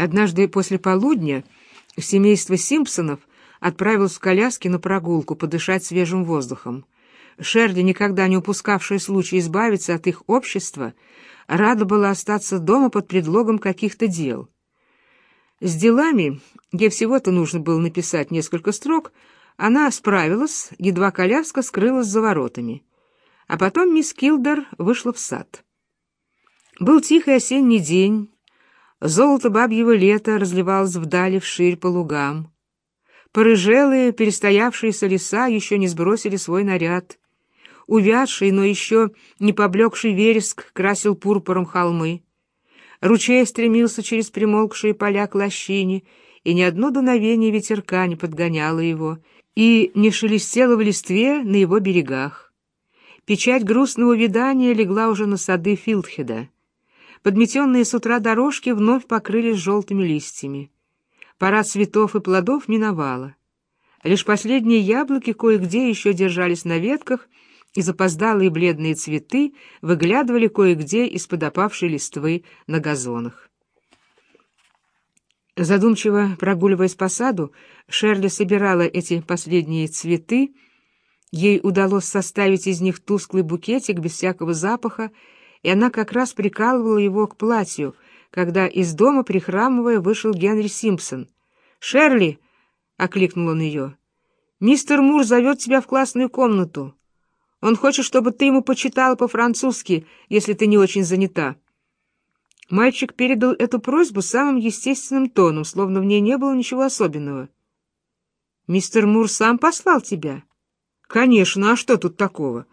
Однажды после полудня семейство Симпсонов отправилось в коляске на прогулку подышать свежим воздухом. Шерли, никогда не упускавшая случай избавиться от их общества, рада была остаться дома под предлогом каких-то дел. С делами, где всего-то нужно было написать несколько строк, она справилась, едва коляска скрылась за воротами. А потом мисс Килдер вышла в сад. Был тихий осенний день, золото бабьего лета разливалось вдали вширь по лугам. Порыжелые, перестоявшиеся леса еще не сбросили свой наряд. Увядший, но еще не поблекший вереск красил пурпуром холмы. Ручей стремился через примолкшие поля к лощине, и ни одно дуновение ветерка не подгоняло его, и не шелестело в листве на его берегах. Печать грустного видания легла уже на сады Филдхеда. Подметенные с утра дорожки вновь покрылись желтыми листьями. Пора цветов и плодов миновала. Лишь последние яблоки кое-где еще держались на ветках, и запоздалые бледные цветы выглядывали кое-где из-под опавшей листвы на газонах. Задумчиво прогуливаясь по саду, Шерли собирала эти последние цветы. Ей удалось составить из них тусклый букетик без всякого запаха, и она как раз прикалывала его к платью — когда из дома, прихрамывая, вышел Генри Симпсон. «Шерли!» — окликнул он ее. «Мистер Мур зовет тебя в классную комнату. Он хочет, чтобы ты ему почитала по-французски, если ты не очень занята». Мальчик передал эту просьбу самым естественным тоном, словно в ней не было ничего особенного. «Мистер Мур сам послал тебя?» «Конечно, а что тут такого?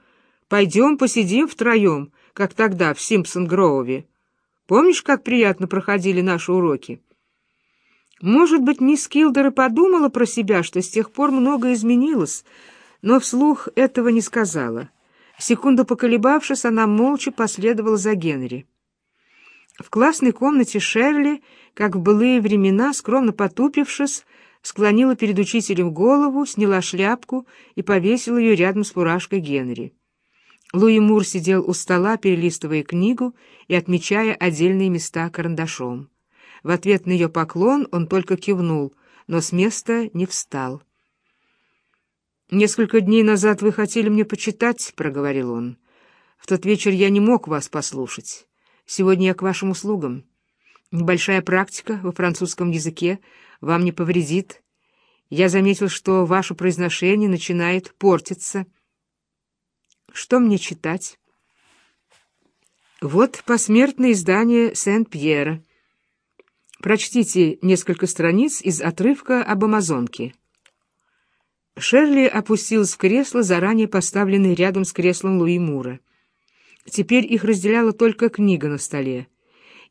Пойдем посидим втроем, как тогда в Симпсон-Гроуве. Помнишь, как приятно проходили наши уроки? Может быть, мисс Килдер и подумала про себя, что с тех пор многое изменилось, но вслух этого не сказала. Секунду поколебавшись, она молча последовала за Генри. В классной комнате Шерли, как в былые времена, скромно потупившись, склонила перед учителем голову, сняла шляпку и повесила ее рядом с фуражкой Генри. Луи Мур сидел у стола, перелистывая книгу и отмечая отдельные места карандашом. В ответ на ее поклон он только кивнул, но с места не встал. «Несколько дней назад вы хотели мне почитать», — проговорил он. «В тот вечер я не мог вас послушать. Сегодня я к вашим услугам. Небольшая практика во французском языке вам не повредит. Я заметил, что ваше произношение начинает портиться». Что мне читать? Вот посмертное издание Сент-Пьера. Прочтите несколько страниц из отрывка об Амазонке. Шерли опустилась в кресло, заранее поставленное рядом с креслом Луи Мура. Теперь их разделяла только книга на столе,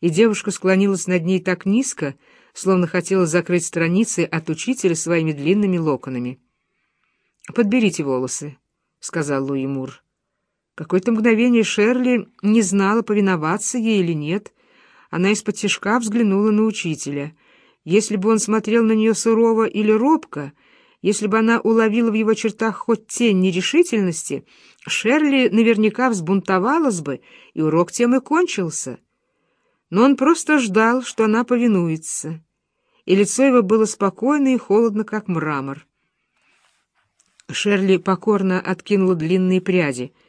и девушка склонилась над ней так низко, словно хотела закрыть страницы от учителя своими длинными локонами. «Подберите волосы», — сказал Луи Мур. Какое-то мгновение Шерли не знала, повиноваться ей или нет. Она из-под тяжка взглянула на учителя. Если бы он смотрел на нее сурово или робко, если бы она уловила в его чертах хоть тень нерешительности, Шерли наверняка взбунтовалась бы, и урок тем и кончился. Но он просто ждал, что она повинуется, и лицо его было спокойно и холодно, как мрамор. Шерли покорно откинула длинные пряди —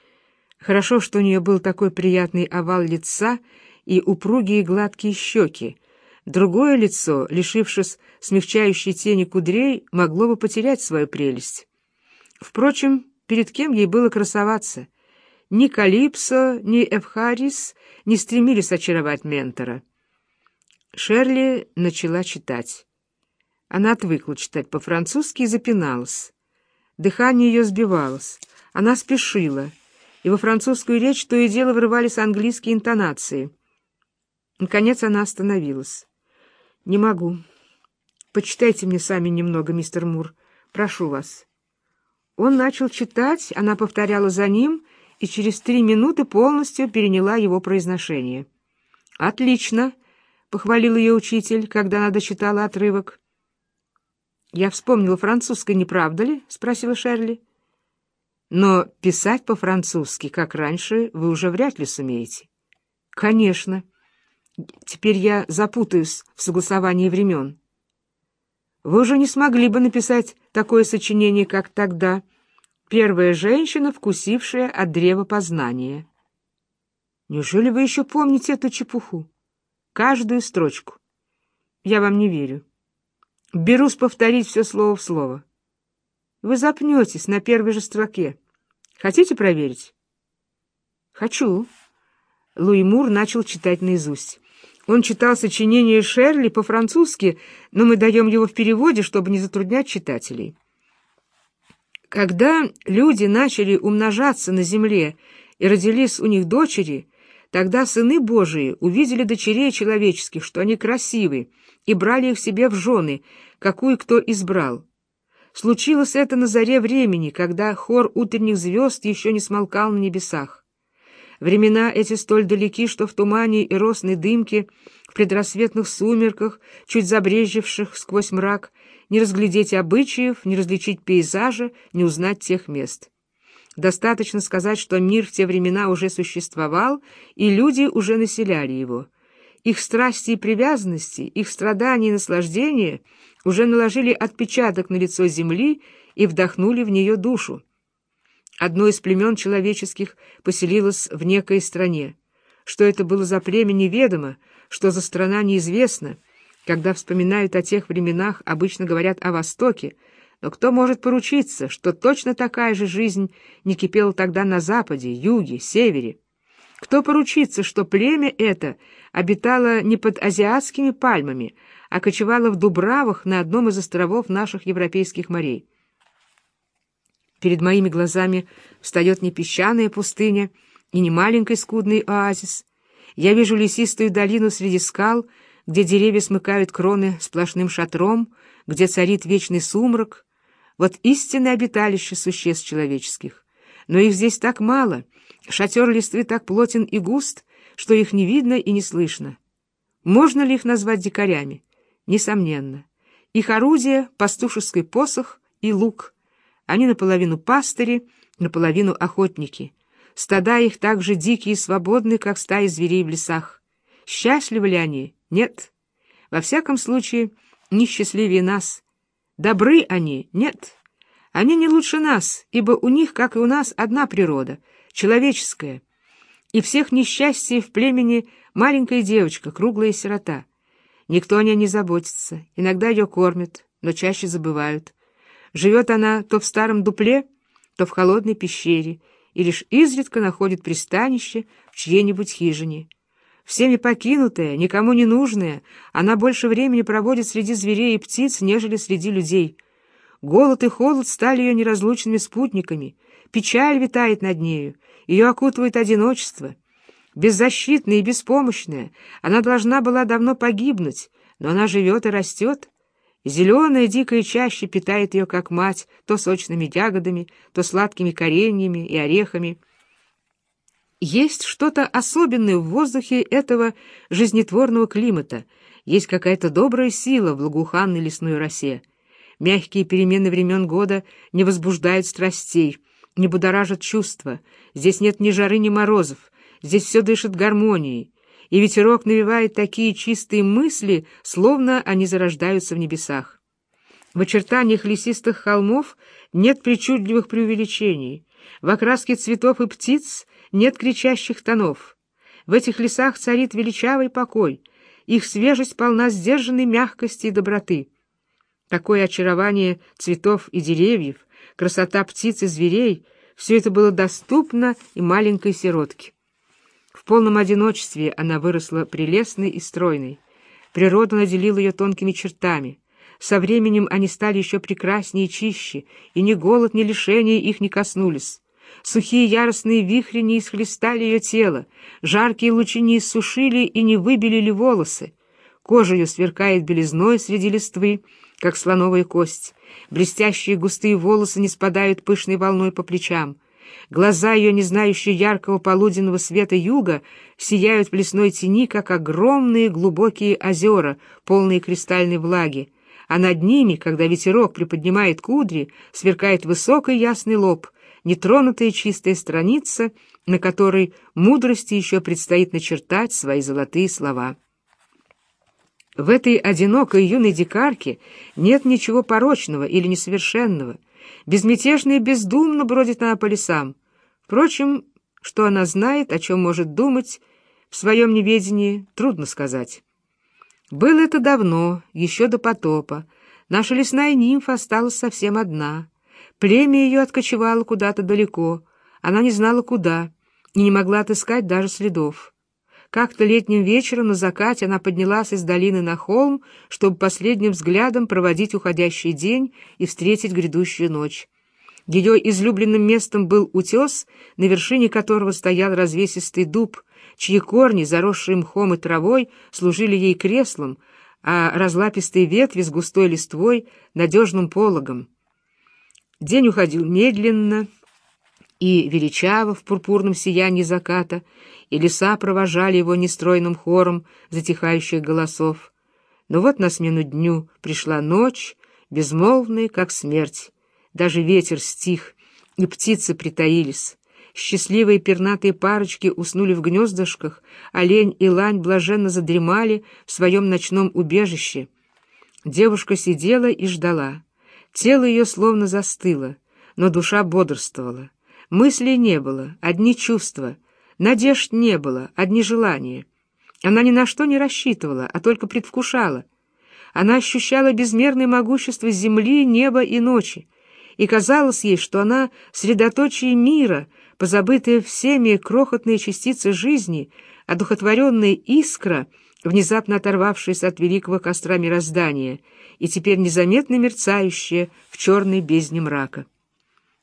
Хорошо, что у нее был такой приятный овал лица и упругие гладкие щеки. Другое лицо, лишившись смягчающей тени кудрей, могло бы потерять свою прелесть. Впрочем, перед кем ей было красоваться? Ни Калипсо, ни Эвхарис не стремились очаровать ментора. Шерли начала читать. Она отвыкла читать по-французски и запиналась. Дыхание ее сбивалось. Она спешила — и во французскую речь то и дело врывались английские интонации. Наконец она остановилась. «Не могу. Почитайте мне сами немного, мистер Мур. Прошу вас». Он начал читать, она повторяла за ним и через три минуты полностью переняла его произношение. «Отлично!» — похвалил ее учитель, когда она дочитала отрывок. «Я вспомнила французское, не правда ли?» — спросила Шерли. Но писать по-французски, как раньше, вы уже вряд ли сумеете. Конечно. Теперь я запутаюсь в согласовании времен. Вы уже не смогли бы написать такое сочинение, как тогда. Первая женщина, вкусившая от древа познания. Неужели вы еще помните эту чепуху? Каждую строчку. Я вам не верю. Берусь повторить все слово в слово. Вы запнетесь на первой же строке. Хотите проверить? Хочу. Луи Мур начал читать наизусть. Он читал сочинение Шерли по-французски, но мы даем его в переводе, чтобы не затруднять читателей. Когда люди начали умножаться на земле и родились у них дочери, тогда сыны Божии увидели дочерей человеческих, что они красивы, и брали их себе в жены, какую кто избрал. Случилось это на заре времени, когда хор утренних звезд еще не смолкал на небесах. Времена эти столь далеки, что в тумане и росной дымке, в предрассветных сумерках, чуть забрежевших сквозь мрак, не разглядеть обычаев, не различить пейзажа, не узнать тех мест. Достаточно сказать, что мир в те времена уже существовал, и люди уже населяли его. Их страсти и привязанности, их страдания и наслаждения уже наложили отпечаток на лицо земли и вдохнули в нее душу. Одно из племен человеческих поселилось в некой стране. Что это было за племя, неведомо, что за страна, неизвестно. Когда вспоминают о тех временах, обычно говорят о Востоке, но кто может поручиться, что точно такая же жизнь не кипела тогда на Западе, Юге, Севере? Кто поручится, что племя это обитало не под азиатскими пальмами, а кочевало в Дубравах на одном из островов наших европейских морей? Перед моими глазами встает не песчаная пустыня и не маленький скудный оазис. Я вижу лесистую долину среди скал, где деревья смыкают кроны сплошным шатром, где царит вечный сумрак. Вот истинное обиталище существ человеческих. Но их здесь так мало, шатер листвы так плотен и густ, что их не видно и не слышно. Можно ли их назвать дикарями? Несомненно. Их орудие — пастушеский посох и лук — они наполовину пастыри, наполовину охотники. Стада их так же дикие и свободны, как стаи зверей в лесах. Счастливы ли они? Нет. Во всяком случае, не счастливее нас. Добры они? Нет. Они не лучше нас, ибо у них, как и у нас, одна природа — человеческая. И всех несчастье в племени маленькая девочка, круглая сирота. Никто о ней не заботится, иногда ее кормят, но чаще забывают. Живет она то в старом дупле, то в холодной пещере, и лишь изредка находит пристанище в чьей-нибудь хижине. Всеми покинутая, никому не нужная, она больше времени проводит среди зверей и птиц, нежели среди людей. Голод и холод стали ее неразлучными спутниками, печаль витает над нею, ее окутывает одиночество. Беззащитная и беспомощная, она должна была давно погибнуть, но она живет и растет, Зеленая дикая чаще питает ее, как мать, то сочными ягодами, то сладкими кореньями и орехами. Есть что-то особенное в воздухе этого жизнетворного климата, есть какая-то добрая сила в благоуханной лесной росе. Мягкие перемены времен года не возбуждают страстей, не будоражат чувства. Здесь нет ни жары, ни морозов, здесь все дышит гармонией и ветерок навевает такие чистые мысли, словно они зарождаются в небесах. В очертаниях лесистых холмов нет причудливых преувеличений, в окраске цветов и птиц нет кричащих тонов. В этих лесах царит величавый покой, их свежесть полна сдержанной мягкости и доброты. Такое очарование цветов и деревьев, красота птиц и зверей — все это было доступно и маленькой сиротке. В полном одиночестве она выросла прелестной и стройной. Природа наделила ее тонкими чертами. Со временем они стали еще прекраснее и чище, и ни голод, ни лишения их не коснулись. Сухие яростные вихри не исхлестали ее тело, жаркие лучи не иссушили и не выбелили волосы. Кожа ее сверкает белизной среди листвы, как слоновая кость. Блестящие густые волосы не спадают пышной волной по плечам. Глаза ее, не знающие яркого полуденного света юга, сияют в лесной тени, как огромные глубокие озера, полные кристальной влаги, а над ними, когда ветерок приподнимает кудри, сверкает высокий ясный лоб, нетронутая чистая страница, на которой мудрости еще предстоит начертать свои золотые слова. В этой одинокой юной дикарке нет ничего порочного или несовершенного. Безмятежно и бездумно бродит она по лесам. Впрочем, что она знает, о чем может думать, в своем неведении трудно сказать. Было это давно, еще до потопа. Наша лесная нимфа осталась совсем одна. Племя ее откочевало куда-то далеко. Она не знала, куда, и не могла отыскать даже следов. Как-то летним вечером на закате она поднялась из долины на холм, чтобы последним взглядом проводить уходящий день и встретить грядущую ночь. Ее излюбленным местом был утес, на вершине которого стоял развесистый дуб, чьи корни, заросшие мхом и травой, служили ей креслом, а разлапистые ветви с густой листвой — надежным пологом. День уходил медленно и величаво в пурпурном сиянии заката, и леса провожали его нестройным хором затихающих голосов. Но вот на смену дню пришла ночь, безмолвная, как смерть. Даже ветер стих, и птицы притаились. Счастливые пернатые парочки уснули в гнездышках, олень и лань блаженно задремали в своем ночном убежище. Девушка сидела и ждала. Тело ее словно застыло, но душа бодрствовала. Мыслей не было, одни чувства. Надежд не было, одни желания. Она ни на что не рассчитывала, а только предвкушала. Она ощущала безмерное могущество земли, неба и ночи, и казалось ей, что она — средоточие мира, позабытая всеми крохотные частицы жизни, одухотворенная искра, внезапно оторвавшаяся от великого костра мироздания и теперь незаметно мерцающая в черной бездне мрака.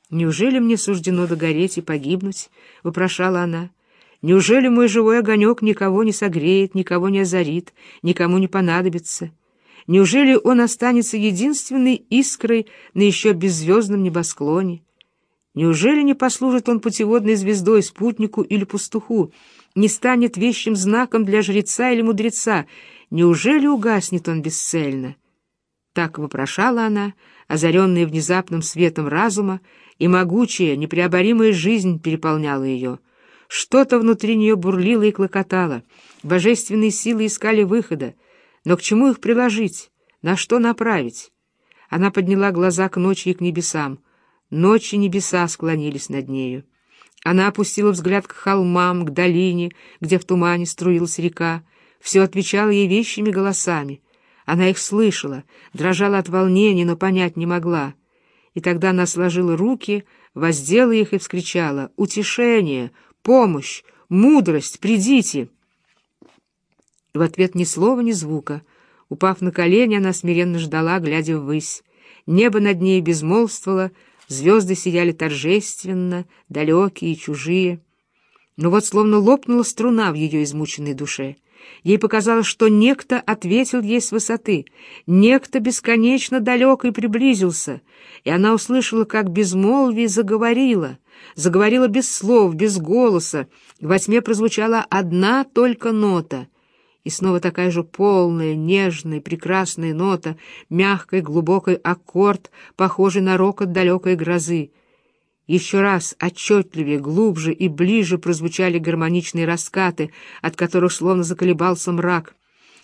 «Неужели мне суждено догореть и погибнуть?» — вопрошала она. «Неужели мой живой огонек никого не согреет, никого не озарит, никому не понадобится?» Неужели он останется единственной искрой на еще беззвездном небосклоне? Неужели не послужит он путеводной звездой спутнику или пастуху, не станет вещим знаком для жреца или мудреца? Неужели угаснет он бесцельно? Так вопрошала она, озаренная внезапным светом разума, и могучая, непреоборимая жизнь переполняла ее. Что-то внутри нее бурлило и клокотало, божественные силы искали выхода, но к чему их приложить? На что направить? Она подняла глаза к ночи и к небесам. Ночи небеса склонились над нею. Она опустила взгляд к холмам, к долине, где в тумане струилась река. Все отвечало ей вещими голосами. Она их слышала, дрожала от волнения, но понять не могла. И тогда она сложила руки, воздела их и вскричала «Утешение! Помощь! Мудрость! Придите!» В ответ ни слова, ни звука. Упав на колени, она смиренно ждала, глядя ввысь. Небо над ней безмолвствовало, звезды сияли торжественно, далекие и чужие. Но вот словно лопнула струна в ее измученной душе. Ей показалось, что некто ответил ей с высоты, некто бесконечно далек и приблизился, и она услышала, как безмолвие заговорила, заговорила без слов, без голоса, во тьме прозвучала одна только нота — и снова такая же полная, нежная, прекрасная нота, мягкий, глубокий аккорд, похожий на рокот далекой грозы. Еще раз отчетливее, глубже и ближе прозвучали гармоничные раскаты, от которых словно заколебался мрак.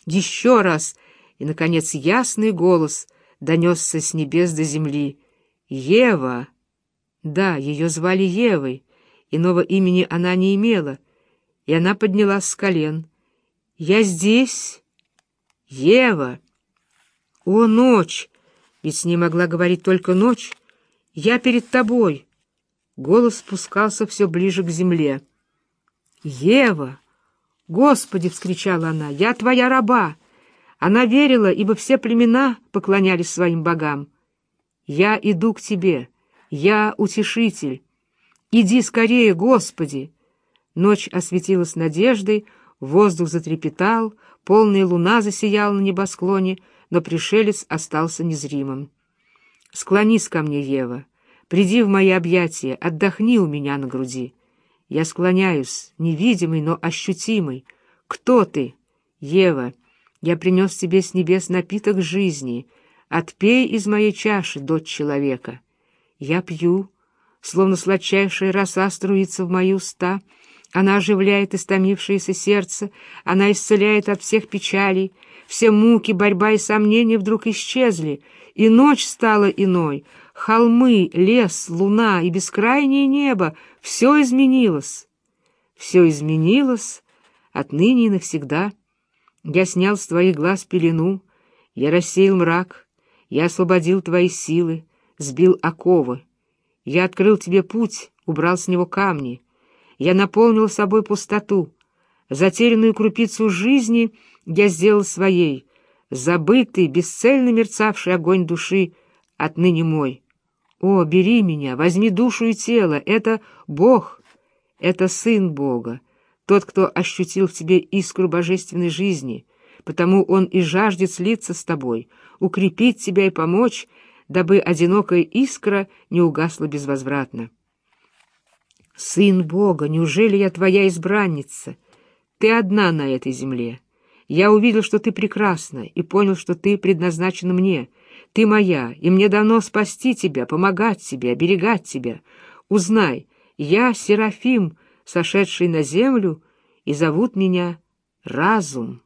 Еще раз, и, наконец, ясный голос донесся с небес до земли. «Ева!» Да, ее звали Евой, иного имени она не имела, и она поднялась с колен — я здесь. Ева. О, ночь! Ведь с ней могла говорить только ночь. Я перед тобой. Голос спускался все ближе к земле. Ева! Господи! — вскричала она. Я твоя раба! Она верила, ибо все племена поклонялись своим богам. Я иду к тебе. Я утешитель. Иди скорее, Господи! Ночь осветилась надеждой, Воздух затрепетал, полная луна засияла на небосклоне, но пришелец остался незримым. «Склонись ко мне, Ева, приди в мои объятия, отдохни у меня на груди. Я склоняюсь, невидимый, но ощутимый. Кто ты? Ева, я принес тебе с небес напиток жизни. Отпей из моей чаши, дочь человека. Я пью, словно сладчайшая роса струится в мои уста — она оживляет истомившееся сердце, она исцеляет от всех печалей, Все муки, борьба и сомнения вдруг исчезли, и ночь стала иной. Холмы, лес, луна и бескрайнее небо — все изменилось. Все изменилось отныне и навсегда. Я снял с твоих глаз пелену, я рассеял мрак, я освободил твои силы, сбил оковы. Я открыл тебе путь, убрал с него камни. Я наполнил собой пустоту. Затерянную крупицу жизни я сделал своей. Забытый, бесцельно мерцавший огонь души отныне мой. О, бери меня, возьми душу и тело. Это Бог, это Сын Бога, тот, кто ощутил в тебе искру божественной жизни, потому Он и жаждет слиться с тобой, укрепить тебя и помочь, дабы одинокая искра не угасла безвозвратно. Сын Бога, неужели я твоя избранница? Ты одна на этой земле. Я увидел, что ты прекрасна, и понял, что ты предназначена мне. Ты моя, и мне дано спасти тебя, помогать тебе, оберегать тебя. Узнай, я Серафим, сошедший на землю, и зовут меня Разум.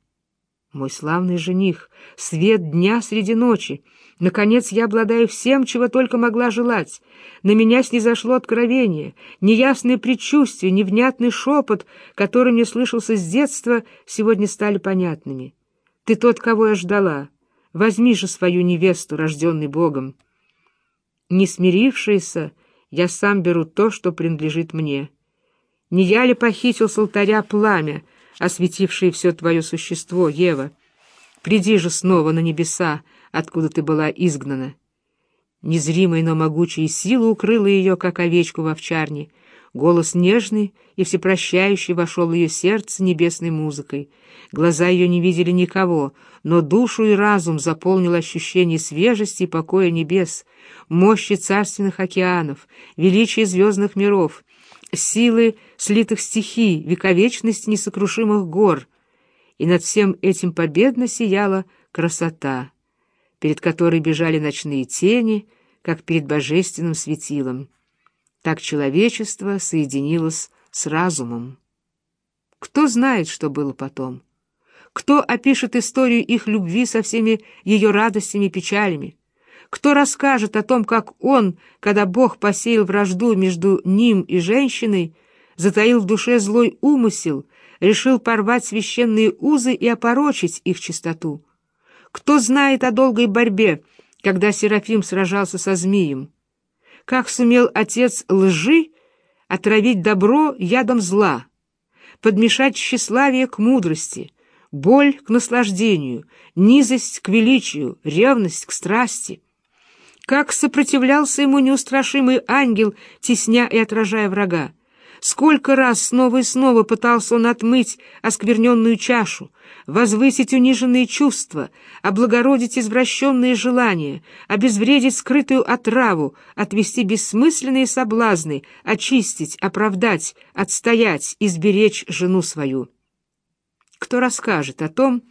Мой славный жених, свет дня среди ночи. Наконец я обладаю всем, чего только могла желать. На меня снизошло откровение, неясное предчувствие, невнятный шепот, который мне слышался с детства, сегодня стали понятными. Ты тот, кого я ждала. Возьми же свою невесту, рожденный Богом. Не смирившийся, я сам беру то, что принадлежит мне. Не я ли похитил с алтаря пламя, осветившие все твое существо, Ева. Приди же снова на небеса, откуда ты была изгнана. Незримая, но могучая сила укрыла ее, как овечку в овчарне. Голос нежный и всепрощающий вошел в ее сердце небесной музыкой. Глаза ее не видели никого, но душу и разум заполнил ощущение свежести и покоя небес, мощи царственных океанов, величия звездных миров — силы слитых стихий, вековечность несокрушимых гор, и над всем этим победно сияла красота, перед которой бежали ночные тени, как перед божественным светилом. Так человечество соединилось с разумом. Кто знает, что было потом? Кто опишет историю их любви со всеми ее радостями и печалями? Кто расскажет о том, как он, когда Бог посеял вражду между ним и женщиной, затаил в душе злой умысел, решил порвать священные узы и опорочить их чистоту? Кто знает о долгой борьбе, когда Серафим сражался со змеем? Как сумел отец лжи отравить добро ядом зла, подмешать тщеславие к мудрости, боль к наслаждению, низость к величию, ревность к страсти? Как сопротивлялся ему неустрашимый ангел, тесня и отражая врага! Сколько раз снова и снова пытался он отмыть оскверненную чашу, возвысить униженные чувства, облагородить извращенные желания, обезвредить скрытую отраву, отвести бессмысленные соблазны, очистить, оправдать, отстоять, изберечь жену свою. Кто расскажет о том,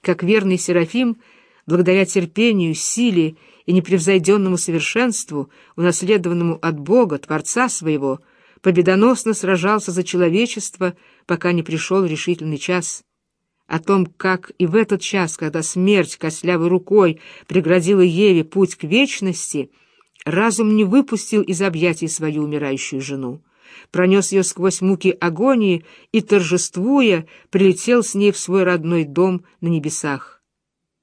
как верный Серафим, благодаря терпению, силе и непревзойденному совершенству, унаследованному от Бога, Творца своего, победоносно сражался за человечество, пока не пришел решительный час. О том, как и в этот час, когда смерть кослявой рукой преградила Еве путь к вечности, разум не выпустил из объятий свою умирающую жену, пронес ее сквозь муки агонии и, торжествуя, прилетел с ней в свой родной дом на небесах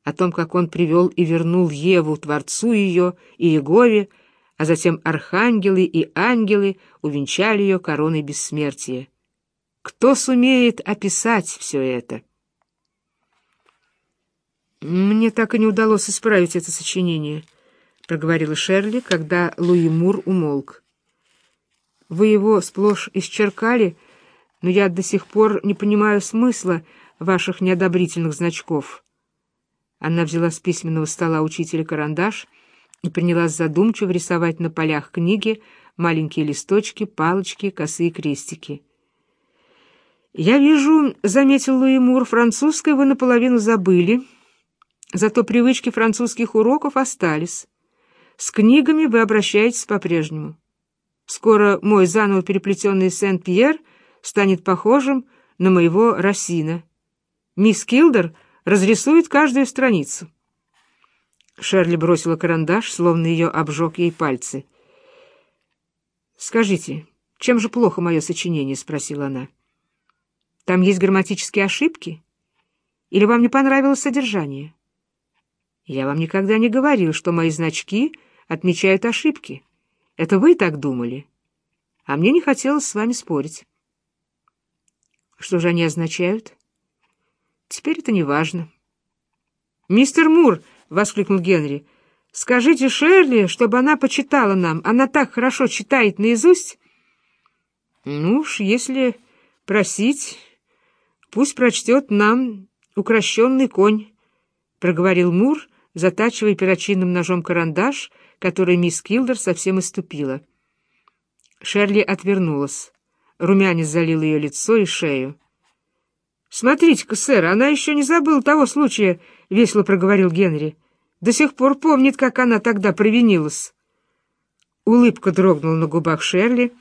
о том, как он привел и вернул Еву, Творцу ее, и Егове, а затем архангелы и ангелы увенчали ее короной бессмертия. Кто сумеет описать все это? «Мне так и не удалось исправить это сочинение», — проговорила Шерли, когда Луи Мур умолк. «Вы его сплошь исчеркали, но я до сих пор не понимаю смысла ваших неодобрительных значков». Она взяла с письменного стола учителя карандаш и принялась задумчиво рисовать на полях книги маленькие листочки, палочки, косые крестики. «Я вижу, — заметил Луи Мур, — французское вы наполовину забыли, зато привычки французских уроков остались. С книгами вы обращаетесь по-прежнему. Скоро мой заново переплетенный Сент-Пьер станет похожим на моего Рассина. Мисс Килдер — разрисует каждую страницу. Шерли бросила карандаш, словно ее обжег ей пальцы. «Скажите, чем же плохо мое сочинение?» — спросила она. «Там есть грамматические ошибки? Или вам не понравилось содержание?» «Я вам никогда не говорил, что мои значки отмечают ошибки. Это вы так думали, а мне не хотелось с вами спорить». «Что же они означают?» «Теперь это не важно». «Мистер Мур!» — воскликнул Генри. «Скажите Шерли, чтобы она почитала нам. Она так хорошо читает наизусть». «Ну уж, если просить, пусть прочтет нам укращенный конь», — проговорил Мур, затачивая перочинным ножом карандаш, который мисс Килдер совсем иступила. Шерли отвернулась. Румянец залил ее лицо и шею. «Смотрите-ка, сэр, она еще не забыла того случая», — весело проговорил Генри. «До сих пор помнит, как она тогда провинилась». Улыбка дрогнула на губах Шерли.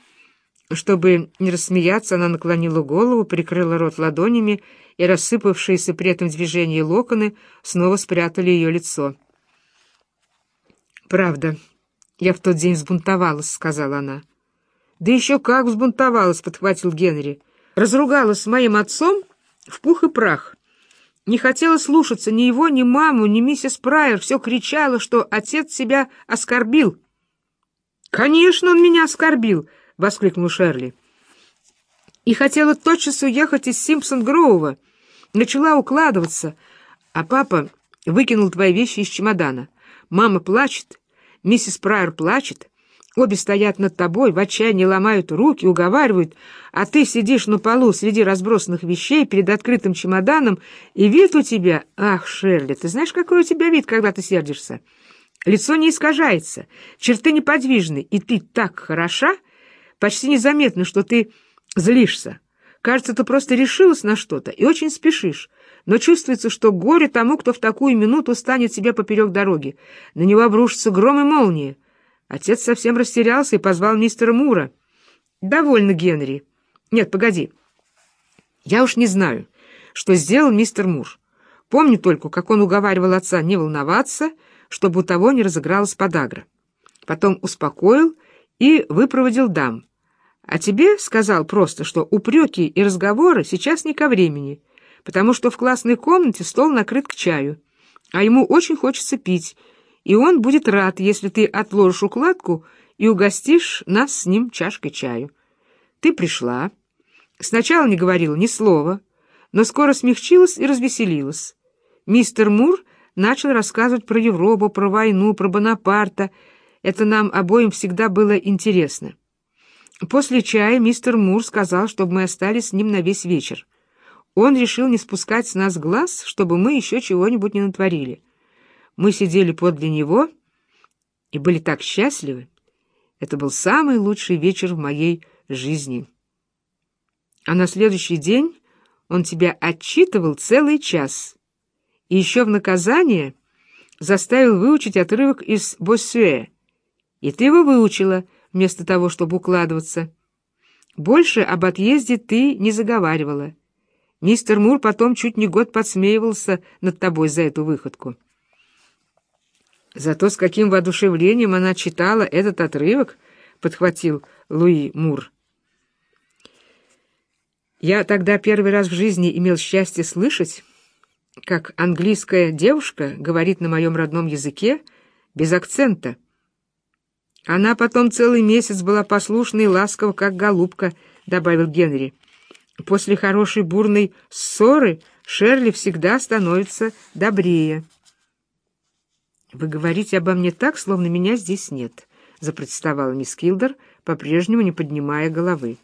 Чтобы не рассмеяться, она наклонила голову, прикрыла рот ладонями, и рассыпавшиеся при этом движении локоны снова спрятали ее лицо. «Правда, я в тот день взбунтовалась», — сказала она. «Да еще как взбунтовалась», — подхватил Генри. «Разругалась с моим отцом в пух и прах. Не хотела слушаться ни его, ни маму, ни миссис Прайер. Все кричала, что отец себя оскорбил. «Конечно, он меня оскорбил!» — воскликнул Шерли. «И хотела тотчас уехать из Симпсон-Гроува. Начала укладываться, а папа выкинул твои вещи из чемодана. Мама плачет, миссис Прайер плачет». Обе стоят над тобой, в отчаянии ломают руки, уговаривают, а ты сидишь на полу среди разбросанных вещей перед открытым чемоданом, и вид у тебя... Ах, Шерли, ты знаешь, какой у тебя вид, когда ты сердишься? Лицо не искажается, черты неподвижны, и ты так хороша, почти незаметно, что ты злишься. Кажется, ты просто решилась на что-то и очень спешишь, но чувствуется, что горе тому, кто в такую минуту станет себе поперек дороги. На него обрушится гром и молния. Отец совсем растерялся и позвал мистера Мура. «Довольно, Генри. Нет, погоди. Я уж не знаю, что сделал мистер Мур. Помню только, как он уговаривал отца не волноваться, чтобы у того не разыгралась подагра. Потом успокоил и выпроводил дам. А тебе сказал просто, что упреки и разговоры сейчас не ко времени, потому что в классной комнате стол накрыт к чаю, а ему очень хочется пить, и он будет рад, если ты отложишь укладку и угостишь нас с ним чашкой чаю. Ты пришла. Сначала не говорила ни слова, но скоро смягчилась и развеселилась. Мистер Мур начал рассказывать про Европу, про войну, про Бонапарта. Это нам обоим всегда было интересно. После чая мистер Мур сказал, чтобы мы остались с ним на весь вечер. Он решил не спускать с нас глаз, чтобы мы еще чего-нибудь не натворили. Мы сидели подле него и были так счастливы. Это был самый лучший вечер в моей жизни. А на следующий день он тебя отчитывал целый час. И еще в наказание заставил выучить отрывок из Боссюэ. И ты его выучила, вместо того, чтобы укладываться. Больше об отъезде ты не заговаривала. Мистер Мур потом чуть не год подсмеивался над тобой за эту выходку. Зато с каким воодушевлением она читала этот отрывок, подхватил Луи Мур. Я тогда первый раз в жизни имел счастье слышать, как английская девушка говорит на моем родном языке без акцента. Она потом целый месяц была послушна и ласкова, как голубка, добавил Генри. После хорошей бурной ссоры Шерли всегда становится добрее. «Вы говорите обо мне так, словно меня здесь нет», — запротестовала мисс Килдер, по-прежнему не поднимая головы.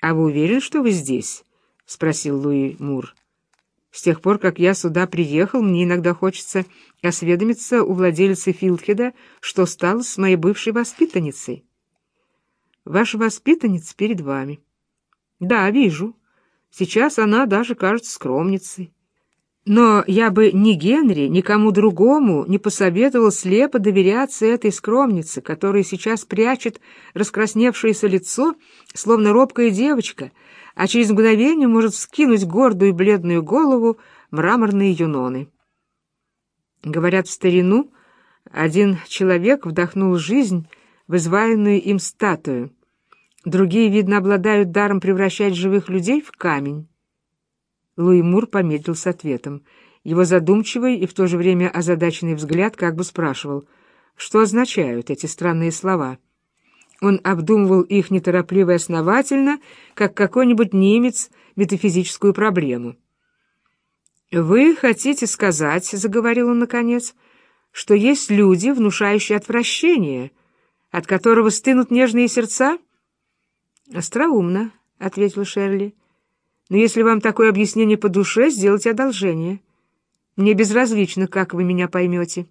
«А вы уверены, что вы здесь?» — спросил Луи Мур. «С тех пор, как я сюда приехал, мне иногда хочется осведомиться у владельца Филдхеда, что стало с моей бывшей воспитанницей». «Ваша воспитанница перед вами». «Да, вижу. Сейчас она даже кажется скромницей. Но я бы ни Генри, ни кому другому не посоветовал слепо доверяться этой скромнице, которая сейчас прячет раскрасневшееся лицо, словно робкая девочка, а через мгновение может вскинуть гордую бледную голову, мраморные юноны. Говорят, в старину один человек вдохнул жизнь в изваянную им статую. Другие, видно, обладают даром превращать живых людей в камень. Луи Мур помедлил с ответом. Его задумчивый и в то же время озадаченный взгляд как бы спрашивал, что означают эти странные слова. Он обдумывал их неторопливо и основательно, как какой-нибудь немец метафизическую проблему. «Вы хотите сказать, — заговорил он наконец, — что есть люди, внушающие отвращение, от которого стынут нежные сердца?» «Остроумно», — ответил Шерли. «Но если вам такое объяснение по душе, сделайте одолжение. Мне безразлично, как вы меня поймете».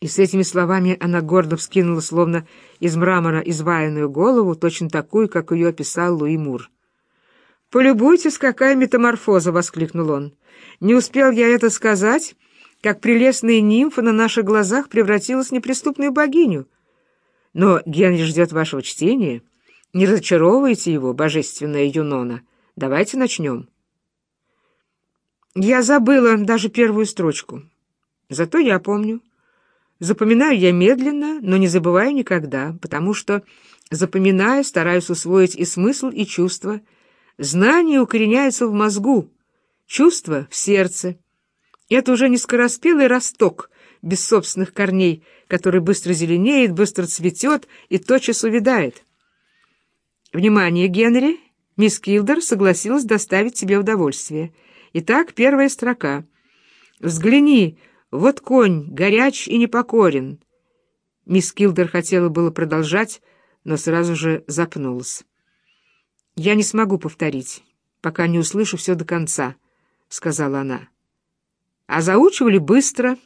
И с этими словами она гордо вскинула, словно из мрамора изваянную голову, точно такую, как ее описал Луи Мур. «Полюбуйтесь, какая метаморфоза!» — воскликнул он. «Не успел я это сказать, как прелестная нимфа на наших глазах превратилась в неприступную богиню. Но Генри ждет вашего чтения. Не разочаровывайте его, божественная Юнона. Давайте начнем». Я забыла даже первую строчку. Зато я помню. Запоминаю я медленно, но не забываю никогда, потому что, запоминая, стараюсь усвоить и смысл, и чувства. Знание укореняется в мозгу, чувство — в сердце. Это уже не скороспелый росток без собственных корней, который быстро зеленеет, быстро цветет и тотчас увядает. Внимание, Генри! Мисс Килдер согласилась доставить тебе удовольствие. Итак, первая строка. «Взгляни!» Вот конь, горяч и непокорен. Мисс Килдер хотела было продолжать, но сразу же запнулась. «Я не смогу повторить, пока не услышу все до конца», — сказала она. «А заучивали быстро».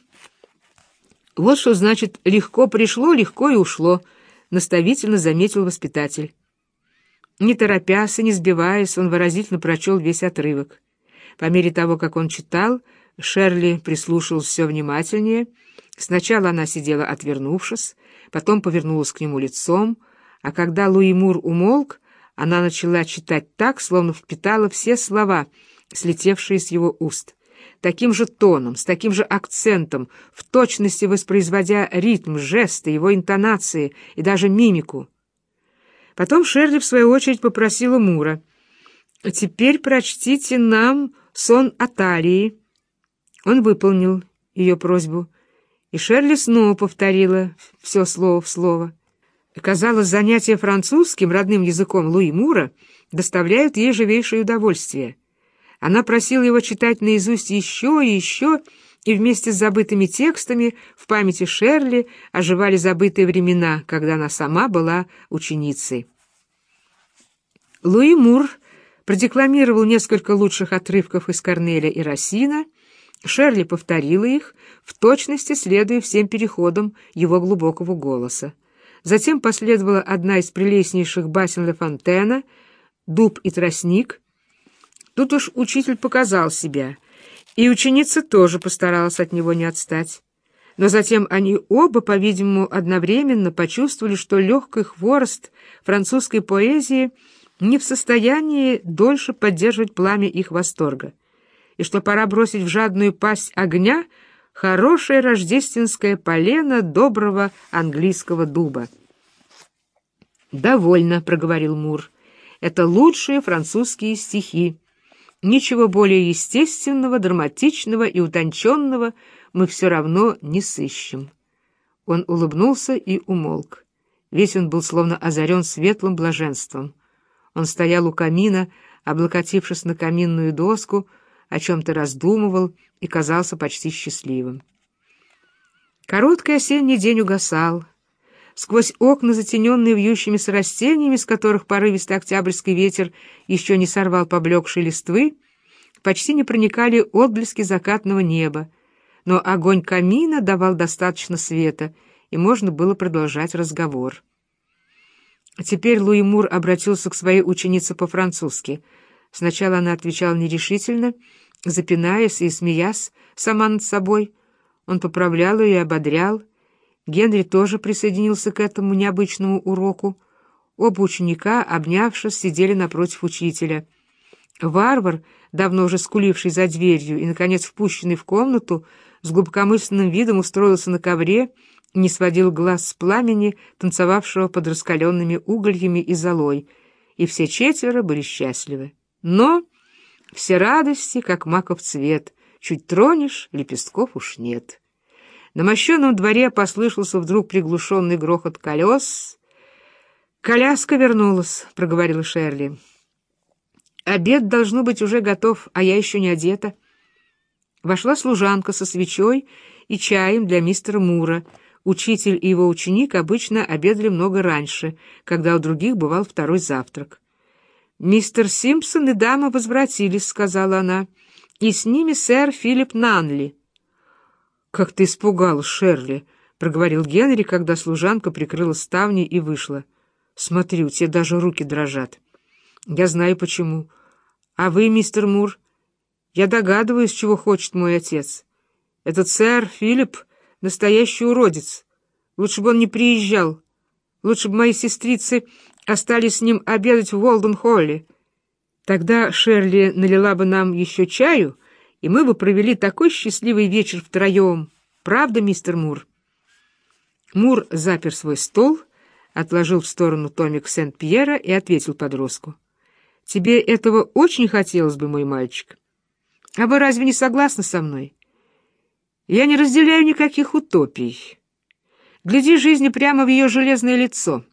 «Вот что значит «легко пришло, легко и ушло», — наставительно заметил воспитатель. Не торопясь и не сбиваясь, он выразительно прочел весь отрывок. По мере того, как он читал, — Шерли прислушалась все внимательнее. Сначала она сидела отвернувшись, потом повернулась к нему лицом, а когда Луи Мур умолк, она начала читать так, словно впитала все слова, слетевшие с его уст. Таким же тоном, с таким же акцентом, в точности воспроизводя ритм, жесты, его интонации и даже мимику. Потом Шерли, в свою очередь, попросила Мура. «Теперь прочтите нам сон Аталии». Он выполнил ее просьбу, и Шерли снова повторила все слово в слово. Казалось, занятия французским, родным языком Луи Мура, доставляют ей живейшее удовольствие. Она просила его читать наизусть еще и еще, и вместе с забытыми текстами в памяти Шерли оживали забытые времена, когда она сама была ученицей. Луи Мур продекламировал несколько лучших отрывков из Корнеля и Рассина, Шерли повторила их, в точности следуя всем переходам его глубокого голоса. Затем последовала одна из прелестнейших басен Ле Фонтена «Дуб и тростник». Тут уж учитель показал себя, и ученица тоже постаралась от него не отстать. Но затем они оба, по-видимому, одновременно почувствовали, что легкий хворост французской поэзии не в состоянии дольше поддерживать пламя их восторга и что пора бросить в жадную пасть огня хорошее рождественское полено доброго английского дуба. «Довольно», — проговорил Мур. «Это лучшие французские стихи. Ничего более естественного, драматичного и утонченного мы все равно не сыщем». Он улыбнулся и умолк. Весь он был словно озарен светлым блаженством. Он стоял у камина, облокотившись на каминную доску, о чем-то раздумывал и казался почти счастливым. Короткий осенний день угасал. Сквозь окна, затененные вьющимися растениями, с которых порывистый октябрьский ветер еще не сорвал поблекшие листвы, почти не проникали отблески закатного неба, но огонь камина давал достаточно света, и можно было продолжать разговор. Теперь Луи Мур обратился к своей ученице по-французски. Сначала она отвечала нерешительно — Запинаясь и смеясь сама над собой, он поправлял ее и ободрял. Генри тоже присоединился к этому необычному уроку. Оба ученика, обнявшись, сидели напротив учителя. Варвар, давно уже скуливший за дверью и, наконец, впущенный в комнату, с глубокомысленным видом устроился на ковре и не сводил глаз с пламени, танцевавшего под раскаленными угольями и золой, и все четверо были счастливы. Но все радости, как маков цвет, чуть тронешь, лепестков уж нет. На мощенном дворе послышался вдруг приглушенный грохот колес. «Коляска вернулась», — проговорила Шерли. «Обед должно быть уже готов, а я еще не одета». Вошла служанка со свечой и чаем для мистера Мура. Учитель и его ученик обычно обедали много раньше, когда у других бывал второй завтрак. «Мистер Симпсон и дама возвратились», — сказала она, — «и с ними сэр Филипп Нанли». «Как ты испугал, Шерли!» — проговорил Генри, когда служанка прикрыла ставни и вышла. «Смотри, у тебя даже руки дрожат». «Я знаю, почему. А вы, мистер Мур?» «Я догадываюсь, чего хочет мой отец. Этот сэр Филипп — настоящий уродец. Лучше бы он не приезжал. Лучше бы мои сестрицы остались с ним обедать в Уолден-Холле. Тогда Шерли налила бы нам еще чаю — и мы бы провели такой счастливый вечер втроем. Правда, мистер Мур?» Мур запер свой стол, отложил в сторону томик Сент-Пьера и ответил подростку. «Тебе этого очень хотелось бы, мой мальчик. А вы разве не согласны со мной? Я не разделяю никаких утопий. Гляди жизни прямо в ее железное лицо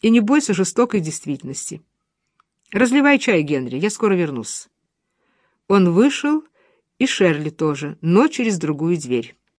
и не бойся жестокой действительности. Разливай чай, Генри, я скоро вернусь». Он вышел и Шерли тоже, но через другую дверь.